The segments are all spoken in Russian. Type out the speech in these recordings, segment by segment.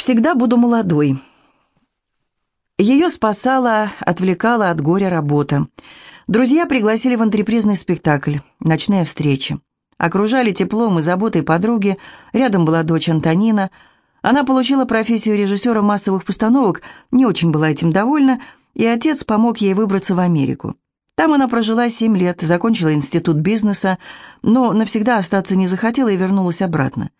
Всегда буду молодой. Ее спасала, отвлекала от горя работа. Друзья пригласили в антрепризный спектакль «Ночная встреча». Окружали теплом и заботой подруги, рядом была дочь Антонина. Она получила профессию режиссера массовых постановок, не очень была этим довольна, и отец помог ей выбраться в Америку. Там она прожила семь лет, закончила институт бизнеса, но навсегда остаться не захотела и вернулась обратно.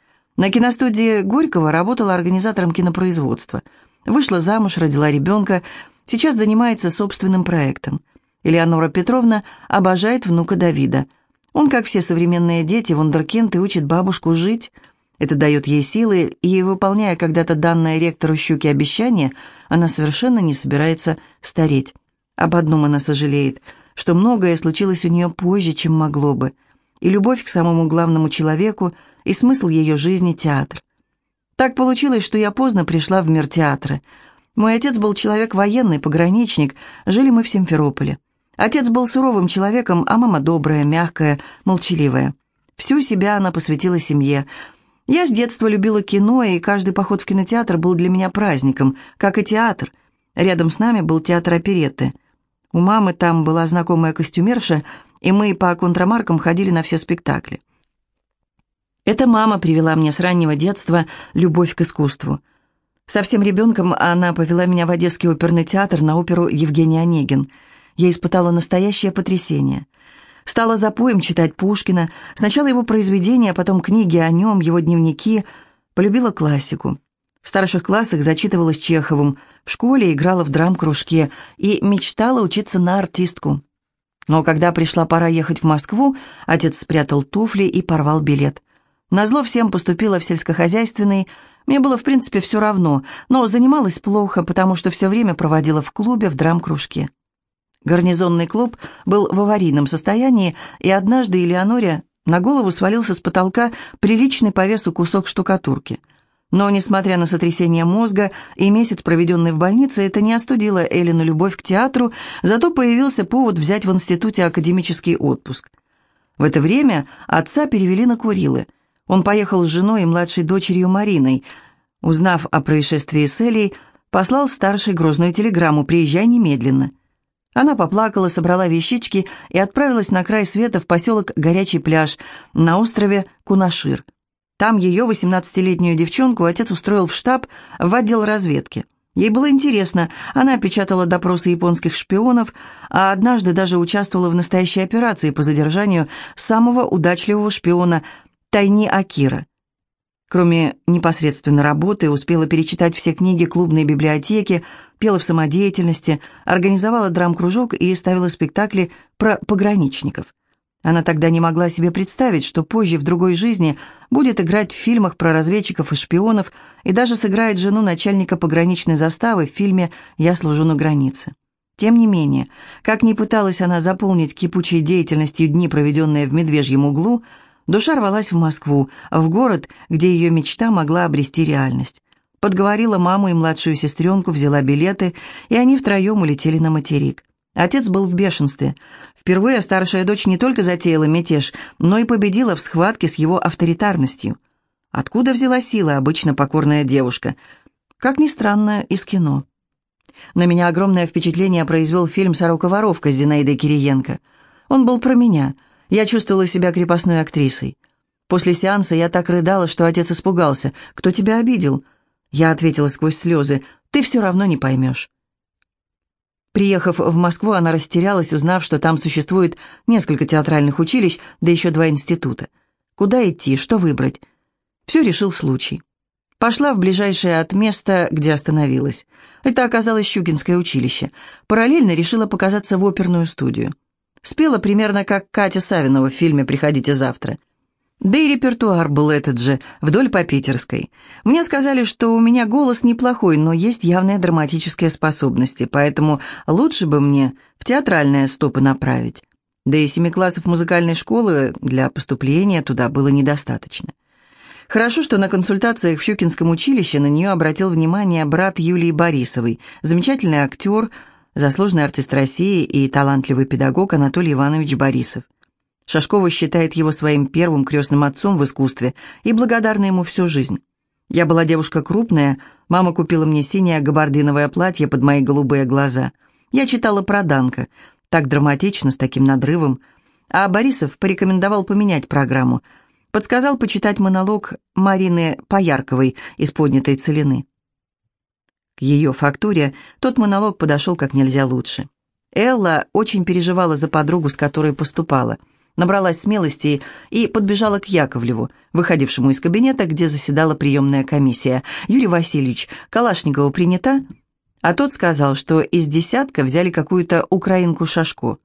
На киностудии Горького работала организатором кинопроизводства. Вышла замуж, родила ребенка, сейчас занимается собственным проектом. Элеонора Петровна обожает внука Давида. Он, как все современные дети, вундеркинд и учит бабушку жить. Это дает ей силы, и, выполняя когда-то данное ректору Щуки обещание, она совершенно не собирается стареть. Об одном она сожалеет, что многое случилось у нее позже, чем могло бы – и любовь к самому главному человеку, и смысл ее жизни – театр. Так получилось, что я поздно пришла в мир театра. Мой отец был человек военный, пограничник, жили мы в Симферополе. Отец был суровым человеком, а мама добрая, мягкая, молчаливая. Всю себя она посвятила семье. Я с детства любила кино, и каждый поход в кинотеатр был для меня праздником, как и театр. Рядом с нами был театр оперетты. У мамы там была знакомая костюмерша – и мы по контрамаркам ходили на все спектакли. Эта мама привела мне с раннего детства любовь к искусству. Совсем ребенком она повела меня в Одесский оперный театр на оперу «Евгений Онегин». Я испытала настоящее потрясение. Стала за поем читать Пушкина, сначала его произведения, потом книги о нем, его дневники. Полюбила классику. В старших классах зачитывалась Чеховым, в школе играла в драм-кружке и мечтала учиться на артистку. Но когда пришла пора ехать в Москву, отец спрятал туфли и порвал билет. Назло всем поступила в сельскохозяйственный. Мне было, в принципе, все равно, но занималась плохо, потому что все время проводила в клубе, в драм-кружке. Гарнизонный клуб был в аварийном состоянии, и однажды Элеоноре на голову свалился с потолка приличный по весу кусок штукатурки – но, несмотря на сотрясение мозга и месяц, проведенный в больнице, это не остудило Эллину любовь к театру, зато появился повод взять в институте академический отпуск. В это время отца перевели на Курилы. Он поехал с женой и младшей дочерью Мариной. Узнав о происшествии с Элей, послал старшей грозную телеграмму «Приезжай немедленно». Она поплакала, собрала вещички и отправилась на край света в поселок Горячий пляж на острове Кунашир – там ее, 18-летнюю девчонку, отец устроил в штаб в отдел разведки. Ей было интересно, она печатала допросы японских шпионов, а однажды даже участвовала в настоящей операции по задержанию самого удачливого шпиона Тайни Акира. Кроме непосредственно работы, успела перечитать все книги клубной библиотеки, пела в самодеятельности, организовала драм-кружок и ставила спектакли про пограничников. Она тогда не могла себе представить, что позже, в другой жизни, будет играть в фильмах про разведчиков и шпионов и даже сыграет жену начальника пограничной заставы в фильме «Я служу на границе». Тем не менее, как ни пыталась она заполнить кипучей деятельностью дни, проведенные в Медвежьем углу, душа рвалась в Москву, в город, где ее мечта могла обрести реальность. Подговорила маму и младшую сестренку, взяла билеты, и они втроем улетели на материк. Отец был в бешенстве. Впервые старшая дочь не только затеяла мятеж, но и победила в схватке с его авторитарностью. Откуда взяла сила обычно покорная девушка? Как ни странно, из кино. На меня огромное впечатление произвел фильм «Сорока-воровка» с Зинаидой Кириенко. Он был про меня. Я чувствовала себя крепостной актрисой. После сеанса я так рыдала, что отец испугался. «Кто тебя обидел?» Я ответила сквозь слезы. «Ты все равно не поймешь». Приехав в Москву, она растерялась, узнав, что там существует несколько театральных училищ, да еще два института. Куда идти, что выбрать? Все решил случай. Пошла в ближайшее от места, где остановилась. Это оказалось Щукинское училище. Параллельно решила показаться в оперную студию. Спела примерно как Катя Савинова в фильме «Приходите завтра». Да и репертуар был этот же, вдоль по Питерской. Мне сказали, что у меня голос неплохой, но есть явные драматические способности, поэтому лучше бы мне в театральные стопы направить. Да и семи классов музыкальной школы для поступления туда было недостаточно. Хорошо, что на консультациях в Щукинском училище на нее обратил внимание брат Юлии Борисовой, замечательный актер, заслуженный артист России и талантливый педагог Анатолий Иванович Борисов. Шашкова считает его своим первым крестным отцом в искусстве и благодарна ему всю жизнь. Я была девушка крупная, мама купила мне синее габардиновое платье под мои голубые глаза. Я читала про Данка, так драматично, с таким надрывом. А Борисов порекомендовал поменять программу. Подсказал почитать монолог Марины Поярковой из «Поднятой целины». К ее фактуре тот монолог подошел как нельзя лучше. Элла очень переживала за подругу, с которой поступала – набралась смелости и подбежала к Яковлеву, выходившему из кабинета, где заседала приемная комиссия. «Юрий Васильевич, Калашникова принята?» А тот сказал, что из десятка взяли какую-то украинку Шашко.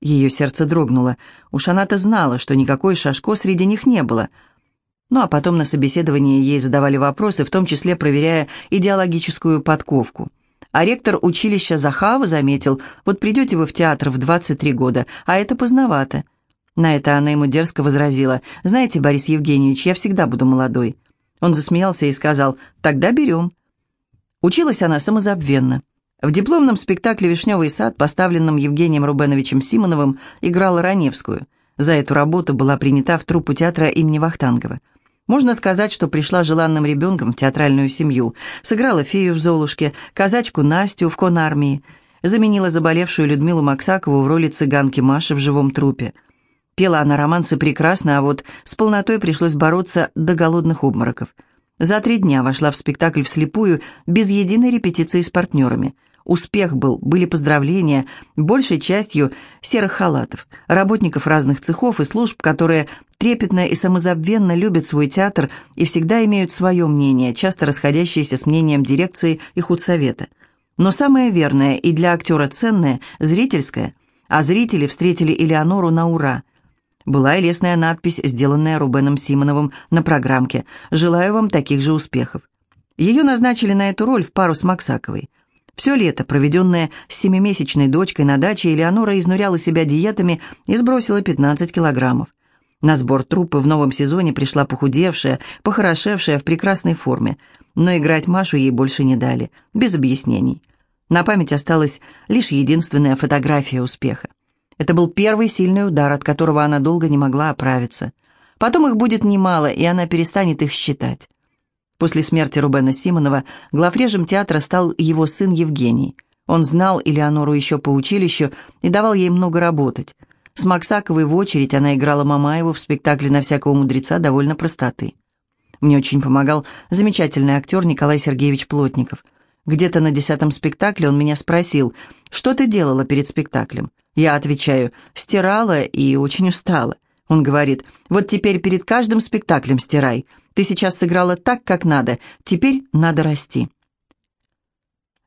Ее сердце дрогнуло. Уж она-то знала, что никакой Шашко среди них не было. Ну а потом на собеседовании ей задавали вопросы, в том числе проверяя идеологическую подковку. А ректор училища Захава заметил, вот придете вы в театр в 23 года, а это поздновато. На это она ему дерзко возразила. «Знаете, Борис Евгеньевич, я всегда буду молодой». Он засмеялся и сказал, «Тогда берем». Училась она самозабвенно. В дипломном спектакле «Вишневый сад», поставленном Евгением Рубеновичем Симоновым, играла Раневскую. За эту работу была принята в труппу театра имени Вахтангова. Можно сказать, что пришла желанным ребенком в театральную семью. Сыграла фею в «Золушке», казачку Настю в «Конармии». Заменила заболевшую Людмилу Максакову в роли цыганки Маши в живом трупе – Пела она романсы прекрасно, а вот с полнотой пришлось бороться до голодных обмороков. За три дня вошла в спектакль вслепую, без единой репетиции с партнерами. Успех был, были поздравления, большей частью серых халатов, работников разных цехов и служб, которые трепетно и самозабвенно любят свой театр и всегда имеют свое мнение, часто расходящееся с мнением дирекции и худсовета. Но самое верное и для актера ценное – зрительское, а зрители встретили Элеонору на ура – была и лестная надпись, сделанная Рубеном Симоновым на программке «Желаю вам таких же успехов». Ее назначили на эту роль в пару с Максаковой. Все лето, проведенное с семимесячной дочкой на даче, Элеонора изнуряла себя диетами и сбросила 15 килограммов. На сбор труппы в новом сезоне пришла похудевшая, похорошевшая в прекрасной форме, но играть Машу ей больше не дали, без объяснений. На память осталась лишь единственная фотография успеха. Это был первый сильный удар, от которого она долго не могла оправиться. Потом их будет немало, и она перестанет их считать. После смерти Рубена Симонова главрежем театра стал его сын Евгений. Он знал Элеонору еще по училищу и давал ей много работать. С Максаковой в очередь она играла Мамаеву в спектакле «На всякого мудреца» довольно простоты. Мне очень помогал замечательный актер Николай Сергеевич Плотников. Где-то на десятом спектакле он меня спросил, что ты делала перед спектаклем? Я отвечаю, стирала и очень устала. Он говорит, вот теперь перед каждым спектаклем стирай. Ты сейчас сыграла так, как надо, теперь надо расти.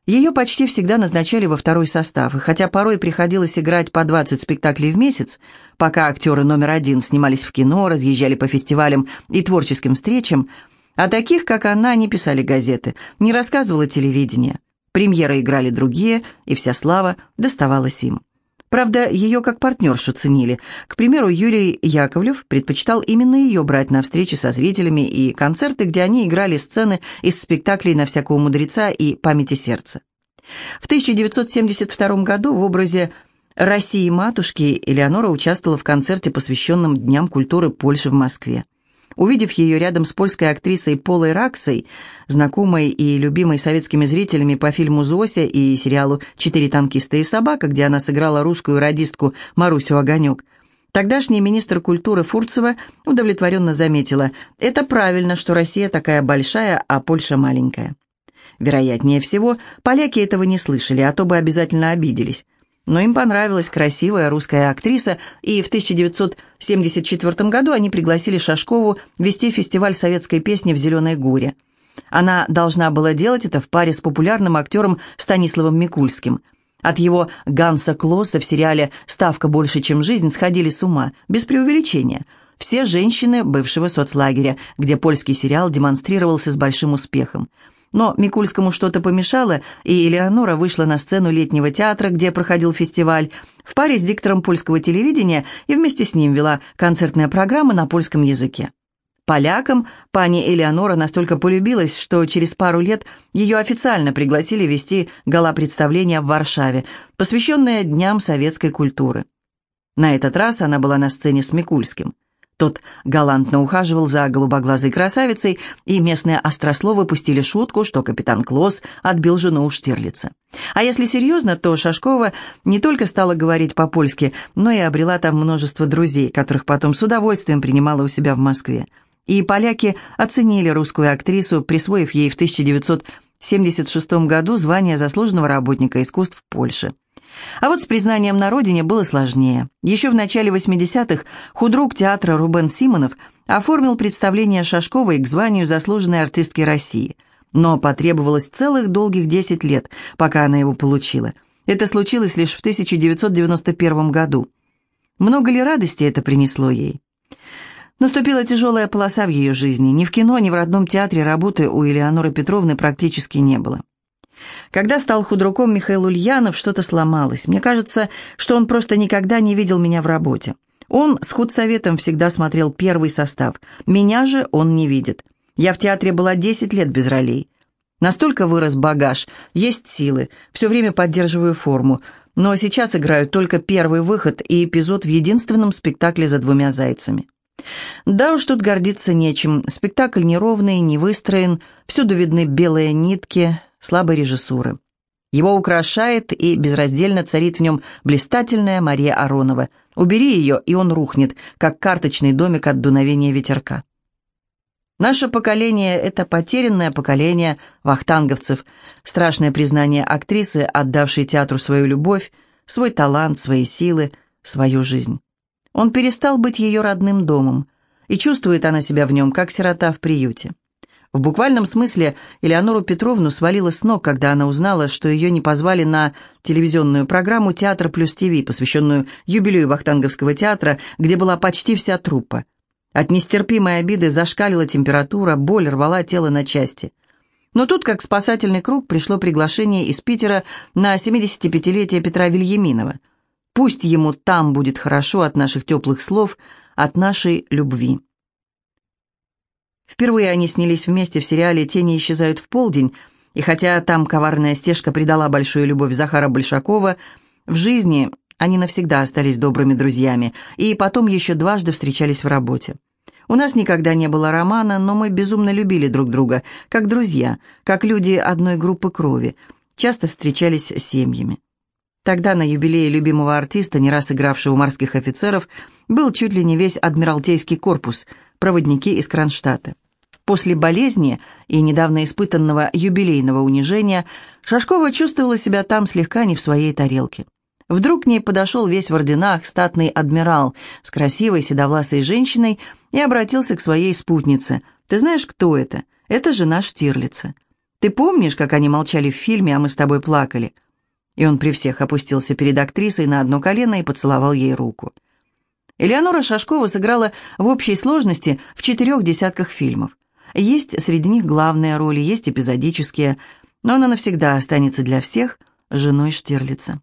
Ее почти всегда назначали во второй состав, и хотя порой приходилось играть по 20 спектаклей в месяц, пока актеры номер один снимались в кино, разъезжали по фестивалям и творческим встречам, а таких, как она, не писали газеты, не рассказывало телевидение. Премьеры играли другие, и вся слава доставалась им. Правда, ее как партнершу ценили. К примеру, Юрий Яковлев предпочитал именно ее брать на встречи со зрителями и концерты, где они играли сцены из спектаклей «На всякого мудреца» и «Памяти сердца». В 1972 году в образе России матушки Элеонора участвовала в концерте, посвященном Дням культуры Польши в Москве. Увидев ее рядом с польской актрисой Полой Раксой, знакомой и любимой советскими зрителями по фильму «Зося» и сериалу «Четыре танкиста и собака», где она сыграла русскую радистку Марусю Огонек, тогдашний министр культуры Фурцева удовлетворенно заметила, «Это правильно, что Россия такая большая, а Польша маленькая». Вероятнее всего, поляки этого не слышали, а то бы обязательно обиделись но им понравилась красивая русская актриса, и в 1974 году они пригласили Шашкову вести фестиваль советской песни в «Зеленой горе». Она должна была делать это в паре с популярным актером Станиславом Микульским. От его Ганса Клосса в сериале «Ставка больше, чем жизнь» сходили с ума, без преувеличения. Все женщины бывшего соцлагеря, где польский сериал демонстрировался с большим успехом. Но Микульскому что-то помешало, и Элеонора вышла на сцену летнего театра, где проходил фестиваль, в паре с диктором польского телевидения и вместе с ним вела концертная программа на польском языке. Полякам пани Элеонора настолько полюбилась, что через пару лет ее официально пригласили вести гала-представление в Варшаве, посвященное Дням советской культуры. На этот раз она была на сцене с Микульским. Тот галантно ухаживал за голубоглазой красавицей, и местные острословы пустили шутку, что капитан Клосс отбил жену у Штирлица. А если серьезно, то Шашкова не только стала говорить по-польски, но и обрела там множество друзей, которых потом с удовольствием принимала у себя в Москве. И поляки оценили русскую актрису, присвоив ей в 1976 году звание заслуженного работника искусств Польши. А вот с признанием на родине было сложнее. Еще в начале 80-х худрук театра Рубен Симонов оформил представление Шашковой к званию заслуженной артистки России. Но потребовалось целых долгих 10 лет, пока она его получила. Это случилось лишь в 1991 году. Много ли радости это принесло ей? Наступила тяжелая полоса в ее жизни. Ни в кино, ни в родном театре работы у Элеоноры Петровны практически не было. Когда стал худруком Михаил Ульянов, что-то сломалось. Мне кажется, что он просто никогда не видел меня в работе. Он с худсоветом всегда смотрел первый состав. Меня же он не видит. Я в театре была 10 лет без ролей. Настолько вырос багаж, есть силы, все время поддерживаю форму, но сейчас играю только первый выход и эпизод в единственном спектакле «За двумя зайцами». Да уж тут гордиться нечем, спектакль неровный, не выстроен, всюду видны белые нитки, слабой режиссуры. Его украшает и безраздельно царит в нем блистательная Мария Аронова. Убери ее, и он рухнет, как карточный домик от дуновения ветерка. Наше поколение — это потерянное поколение вахтанговцев, страшное признание актрисы, отдавшей театру свою любовь, свой талант, свои силы, свою жизнь. Он перестал быть ее родным домом, и чувствует она себя в нем, как сирота в приюте. В буквальном смысле Элеонору Петровну свалило с ног, когда она узнала, что ее не позвали на телевизионную программу «Театр плюс ТВ», посвященную юбилею Вахтанговского театра, где была почти вся труппа. От нестерпимой обиды зашкалила температура, боль рвала тело на части. Но тут, как спасательный круг, пришло приглашение из Питера на 75-летие Петра Вильяминова. Пусть ему там будет хорошо от наших теплых слов, от нашей любви. Впервые они снялись вместе в сериале «Тени исчезают в полдень», и хотя там коварная стежка придала большую любовь Захара Большакова, в жизни они навсегда остались добрыми друзьями, и потом еще дважды встречались в работе. У нас никогда не было романа, но мы безумно любили друг друга, как друзья, как люди одной группы крови, часто встречались с семьями. Тогда на юбилее любимого артиста, не раз игравшего у морских офицеров, был чуть ли не весь адмиралтейский корпус, проводники из Кронштадта. После болезни и недавно испытанного юбилейного унижения Шашкова чувствовала себя там слегка не в своей тарелке. Вдруг к ней подошел весь в орденах статный адмирал с красивой седовласой женщиной и обратился к своей спутнице. «Ты знаешь, кто это? Это жена Штирлица. Ты помнишь, как они молчали в фильме, а мы с тобой плакали?» И он при всех опустился перед актрисой на одно колено и поцеловал ей руку. Элеонора Шашкова сыграла в общей сложности в четырех десятках фильмов. Есть среди них главные роли, есть эпизодические, но она навсегда останется для всех женой Штирлица.